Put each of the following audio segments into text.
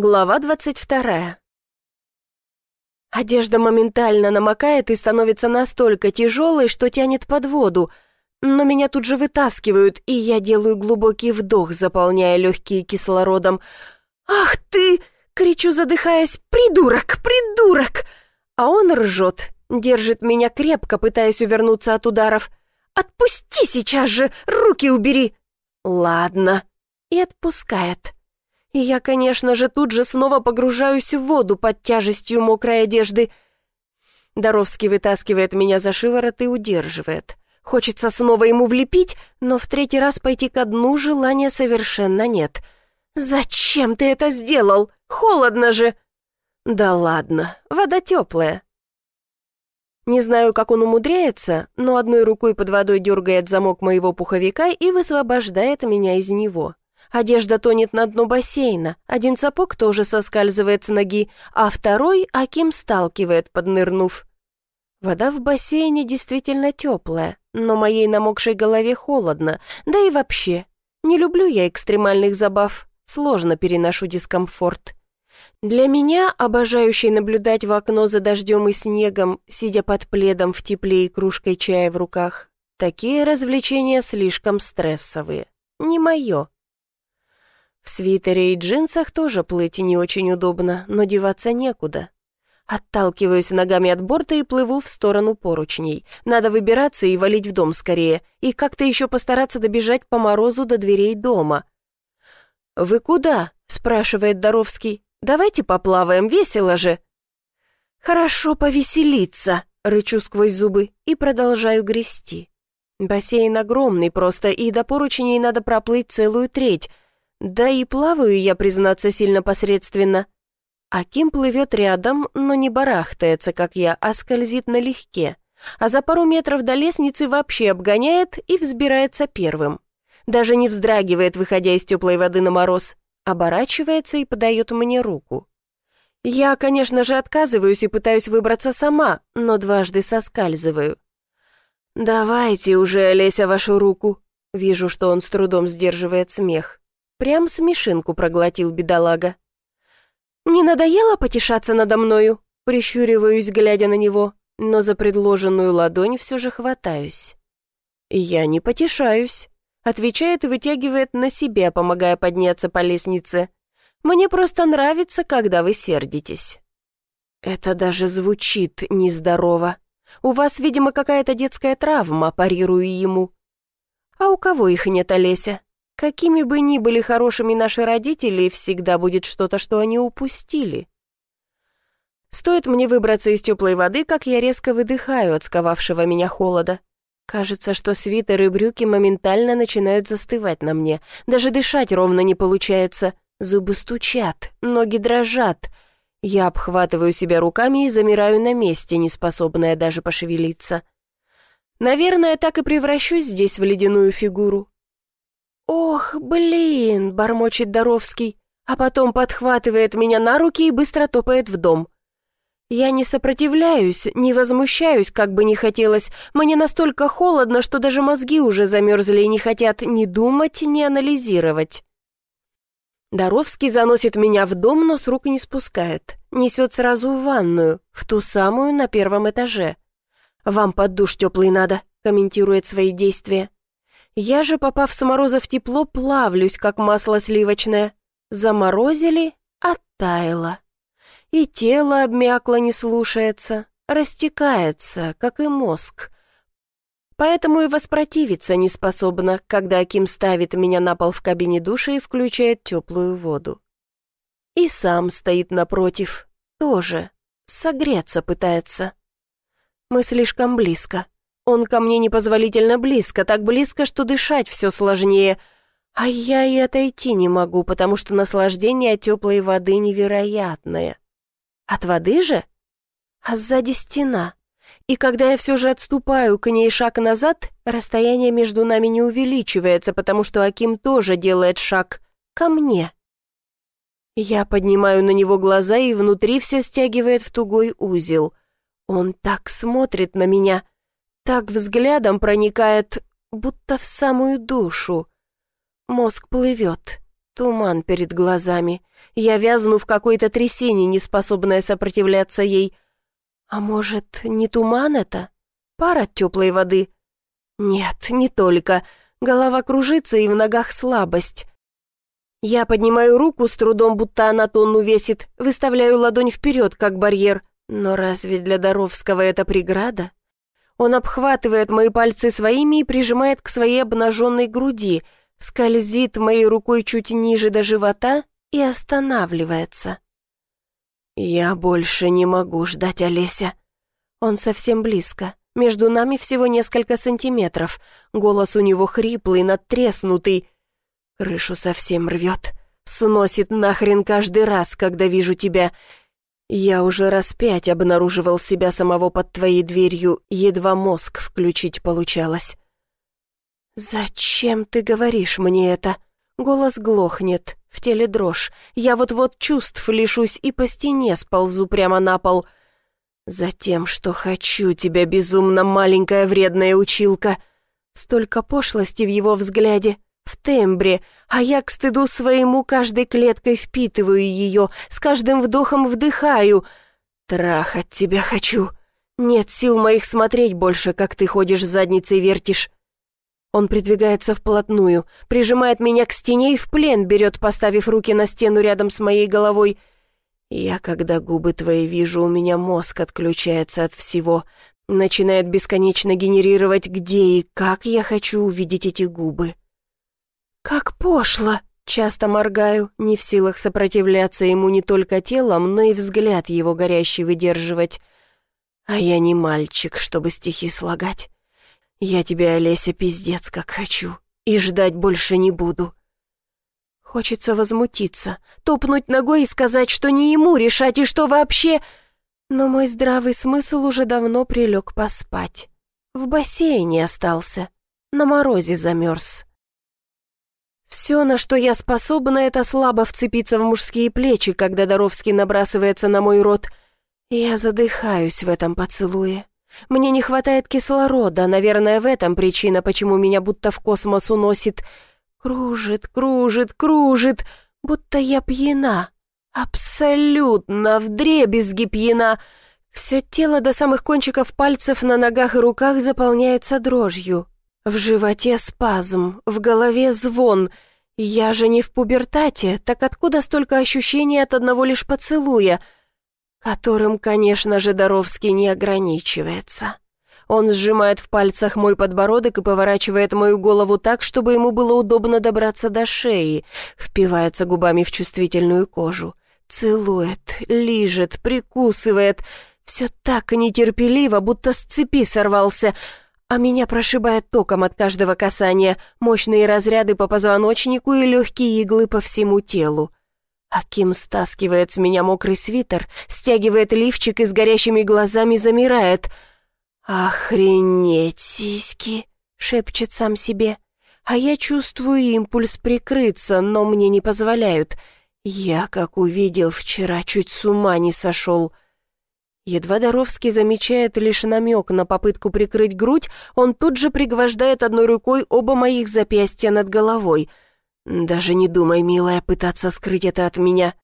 Глава двадцать вторая. Одежда моментально намокает и становится настолько тяжелой, что тянет под воду, но меня тут же вытаскивают, и я делаю глубокий вдох, заполняя легкие кислородом. «Ах ты!» — кричу, задыхаясь. «Придурок! Придурок!» А он ржет, держит меня крепко, пытаясь увернуться от ударов. «Отпусти сейчас же! Руки убери!» «Ладно». И отпускает. И я, конечно же, тут же снова погружаюсь в воду под тяжестью мокрой одежды. Доровский вытаскивает меня за шиворот и удерживает. Хочется снова ему влепить, но в третий раз пойти ко дну желания совершенно нет. «Зачем ты это сделал? Холодно же!» «Да ладно, вода теплая». Не знаю, как он умудряется, но одной рукой под водой дергает замок моего пуховика и высвобождает меня из него. Одежда тонет на дно бассейна, один сапог тоже соскальзывает с ноги, а второй Аким сталкивает, поднырнув. Вода в бассейне действительно теплая, но моей намокшей голове холодно, да и вообще. Не люблю я экстремальных забав, сложно переношу дискомфорт. Для меня, обожающей наблюдать в окно за дождем и снегом, сидя под пледом в тепле и кружкой чая в руках, такие развлечения слишком стрессовые. Не мое. В свитере и джинсах тоже плыть не очень удобно, но деваться некуда. Отталкиваюсь ногами от борта и плыву в сторону поручней. Надо выбираться и валить в дом скорее, и как-то еще постараться добежать по морозу до дверей дома. «Вы куда?» — спрашивает Доровский. «Давайте поплаваем, весело же». «Хорошо повеселиться», — рычу сквозь зубы и продолжаю грести. Бассейн огромный просто, и до поручней надо проплыть целую треть — да и плаваю я, признаться, сильно посредственно. Аким плывет рядом, но не барахтается, как я, а скользит налегке. А за пару метров до лестницы вообще обгоняет и взбирается первым. Даже не вздрагивает, выходя из теплой воды на мороз. Оборачивается и подает мне руку. Я, конечно же, отказываюсь и пытаюсь выбраться сама, но дважды соскальзываю. «Давайте уже, Олеся, вашу руку». Вижу, что он с трудом сдерживает смех. Прям смешинку проглотил бедолага. «Не надоело потешаться надо мною?» Прищуриваюсь, глядя на него, но за предложенную ладонь все же хватаюсь. «Я не потешаюсь», — отвечает и вытягивает на себя, помогая подняться по лестнице. «Мне просто нравится, когда вы сердитесь». «Это даже звучит нездорово. У вас, видимо, какая-то детская травма, парирую ему». «А у кого их нет, Олеся?» Какими бы ни были хорошими наши родители, всегда будет что-то, что они упустили. Стоит мне выбраться из теплой воды, как я резко выдыхаю от сковавшего меня холода. Кажется, что свитер и брюки моментально начинают застывать на мне. Даже дышать ровно не получается. Зубы стучат, ноги дрожат. Я обхватываю себя руками и замираю на месте, неспособная даже пошевелиться. Наверное, так и превращусь здесь в ледяную фигуру. «Ох, блин!» — бормочет Доровский, а потом подхватывает меня на руки и быстро топает в дом. Я не сопротивляюсь, не возмущаюсь, как бы ни хотелось. Мне настолько холодно, что даже мозги уже замерзли и не хотят ни думать, ни анализировать. Доровский заносит меня в дом, но с рук не спускает. Несет сразу в ванную, в ту самую на первом этаже. «Вам под душ теплый надо», — комментирует свои действия. Я же, попав с мороза в тепло, плавлюсь, как масло сливочное. Заморозили, оттаяло. И тело обмякло, не слушается, растекается, как и мозг. Поэтому и воспротивиться не способна, когда Аким ставит меня на пол в кабине душа и включает теплую воду. И сам стоит напротив, тоже, согреться пытается. Мы слишком близко. Он ко мне непозволительно близко, так близко, что дышать все сложнее. А я и отойти не могу, потому что наслаждение от теплой воды невероятное. От воды же? А сзади стена. И когда я все же отступаю к ней шаг назад, расстояние между нами не увеличивается, потому что Аким тоже делает шаг ко мне. Я поднимаю на него глаза, и внутри все стягивает в тугой узел. Он так смотрит на меня — так взглядом проникает, будто в самую душу. Мозг плывет, Туман перед глазами. Я вязну в какой-то трясине, не способная сопротивляться ей. А может, не туман это? Пар от теплой воды? Нет, не только. Голова кружится и в ногах слабость. Я поднимаю руку с трудом, будто она тонну весит, выставляю ладонь вперед, как барьер. Но разве для Доровского это преграда? Он обхватывает мои пальцы своими и прижимает к своей обнаженной груди — скользит моей рукой чуть ниже до живота и останавливается. «Я больше не могу ждать Олеся». Он совсем близко. Между нами всего несколько сантиметров. Голос у него хриплый, надтреснутый. Крышу совсем рвет. Сносит нахрен каждый раз, когда вижу тебя. Я уже раз пять обнаруживал себя самого под твоей дверью, едва мозг включить получалось. «Зачем ты говоришь мне это?» Голос глохнет, в теле дрожь. Я вот-вот чувств лишусь и по стене сползу прямо на пол. «Затем, что хочу тебя, безумно маленькая вредная училка». Столько пошлости в его взгляде, в тембре, а я к стыду своему каждой клеткой впитываю ее, с каждым вдохом вдыхаю. Трахать тебя хочу. Нет сил моих смотреть больше, как ты ходишь задницей вертишь. Он придвигается вплотную, прижимает меня к стене и в плен берет, поставив руки на стену рядом с моей головой. Я, когда губы твои вижу, у меня мозг отключается от всего, начинает бесконечно генерировать, где и как я хочу увидеть эти губы. «Как пошло!» Часто моргаю, не в силах сопротивляться ему не только телом, но и взгляд его горящий выдерживать. А я не мальчик, чтобы стихи слагать. Я тебя, Олеся, пиздец как хочу, и ждать больше не буду. Хочется возмутиться, топнуть ногой и сказать, что не ему решать и что вообще... Но мой здравый смысл уже давно прилег поспать. В бассейне остался, на морозе замерз. Все, на что я способна, это слабо вцепиться в мужские плечи, когда Доровский набрасывается на мой рот. Я задыхаюсь в этом поцелуе. Мне не хватает кислорода, наверное, в этом причина, почему меня будто в космос уносит. Кружит, кружит, кружит, будто я пьяна. Абсолютно, вдребезги пьяна. Все тело до самых кончиков пальцев на ногах и руках заполняется дрожью. В животе спазм, в голове звон. Я же не в пубертате, так откуда столько ощущений от одного лишь поцелуя — которым, конечно же, Доровский не ограничивается. Он сжимает в пальцах мой подбородок и поворачивает мою голову так, чтобы ему было удобно добраться до шеи, впивается губами в чувствительную кожу, целует, лижет, прикусывает. Все так нетерпеливо, будто с цепи сорвался, а меня прошибает током от каждого касания, мощные разряды по позвоночнику и легкие иглы по всему телу. Аким стаскивает с меня мокрый свитер, стягивает лифчик и с горящими глазами замирает. «Охренеть, сиськи!» — шепчет сам себе. А я чувствую импульс прикрыться, но мне не позволяют. Я, как увидел вчера, чуть с ума не сошел. Едва Доровский замечает лишь намек на попытку прикрыть грудь, он тут же пригвождает одной рукой оба моих запястья над головой — даже не думай, милая, пытаться скрыть это от меня.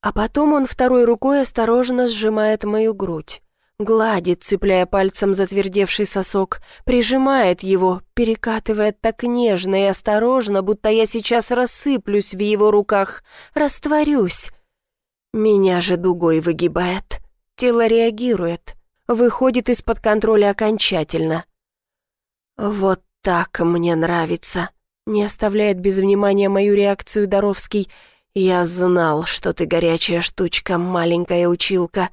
А потом он второй рукой осторожно сжимает мою грудь. Гладит, цепляя пальцем затвердевший сосок, прижимает его, перекатывает так нежно и осторожно, будто я сейчас рассыплюсь в его руках, растворюсь. Меня же дугой выгибает. Тело реагирует, выходит из-под контроля окончательно. Вот так мне нравится. Не оставляет без внимания мою реакцию Доровский. «Я знал, что ты горячая штучка, маленькая училка».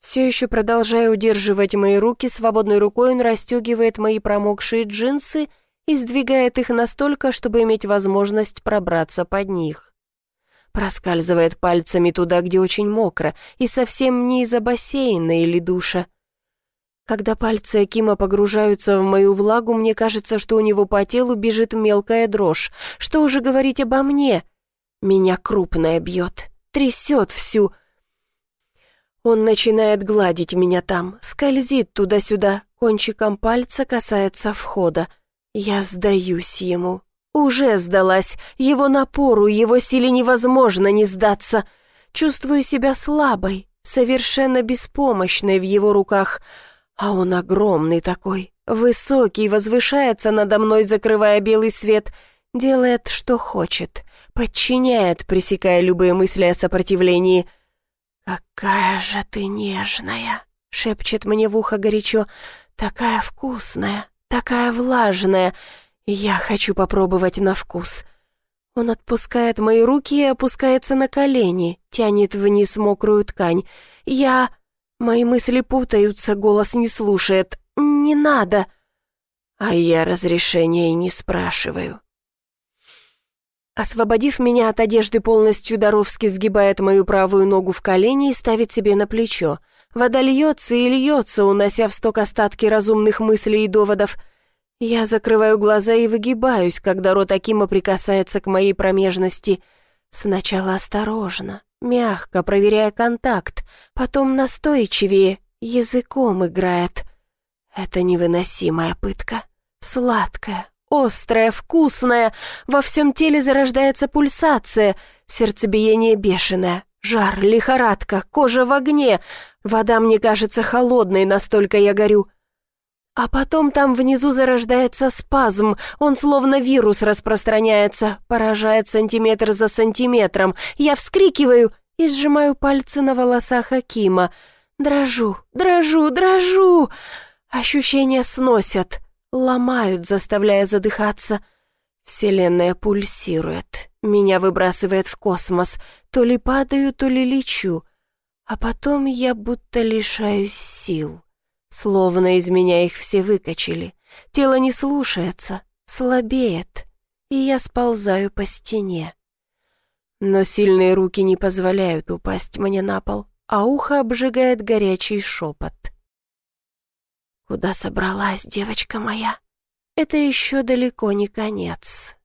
Все еще продолжая удерживать мои руки, свободной рукой он расстегивает мои промокшие джинсы и сдвигает их настолько, чтобы иметь возможность пробраться под них. Проскальзывает пальцами туда, где очень мокро, и совсем не из-за бассейна или душа. Когда пальцы Акима погружаются в мою влагу, мне кажется, что у него по телу бежит мелкая дрожь. Что уже говорить обо мне? Меня крупная бьет, трясет всю. Он начинает гладить меня там, скользит туда-сюда, кончиком пальца касается входа. Я сдаюсь ему, Уже сдалась. Его напору, его силе невозможно не сдаться. Чувствую себя слабой, совершенно беспомощной в его руках. А он огромный такой, высокий, возвышается надо мной, закрывая белый свет, делает, что хочет, подчиняет, пресекая любые мысли о сопротивлении. «Какая же ты нежная!» — шепчет мне в ухо горячо. «Такая вкусная, такая влажная. Я хочу попробовать на вкус». Он отпускает мои руки и опускается на колени, тянет вниз мокрую ткань. Я... Мои мысли путаются, голос не слушает. «Не надо!» А я разрешения и не спрашиваю. Освободив меня от одежды полностью, Доровский сгибает мою правую ногу в колени и ставит себе на плечо. Вода льется и льется, унося в сток остатки разумных мыслей и доводов. Я закрываю глаза и выгибаюсь, когда рот Акима прикасается к моей промежности. Сначала осторожно, мягко, проверяя контакт, потом настойчивее, языком играет. Это невыносимая пытка. Сладкая, острая, вкусная. Во всем теле зарождается пульсация, сердцебиение бешеное. Жар, лихорадка, кожа в огне. Вода мне кажется холодной, настолько я горю. А потом там внизу зарождается спазм, он словно вирус распространяется, поражает сантиметр за сантиметром. Я вскрикиваю и сжимаю пальцы на волосах Акима. Дрожу, дрожу, дрожу. Ощущения сносят, ломают, заставляя задыхаться. Вселенная пульсирует, меня выбрасывает в космос. То ли падаю, то ли лечу. А потом я будто лишаюсь сил. Словно из меня их все выкачали. Тело не слушается, слабеет, и я сползаю по стене. Но сильные руки не позволяют упасть мне на пол, а ухо обжигает горячий шепот. Куда собралась девочка моя? Это еще далеко не конец.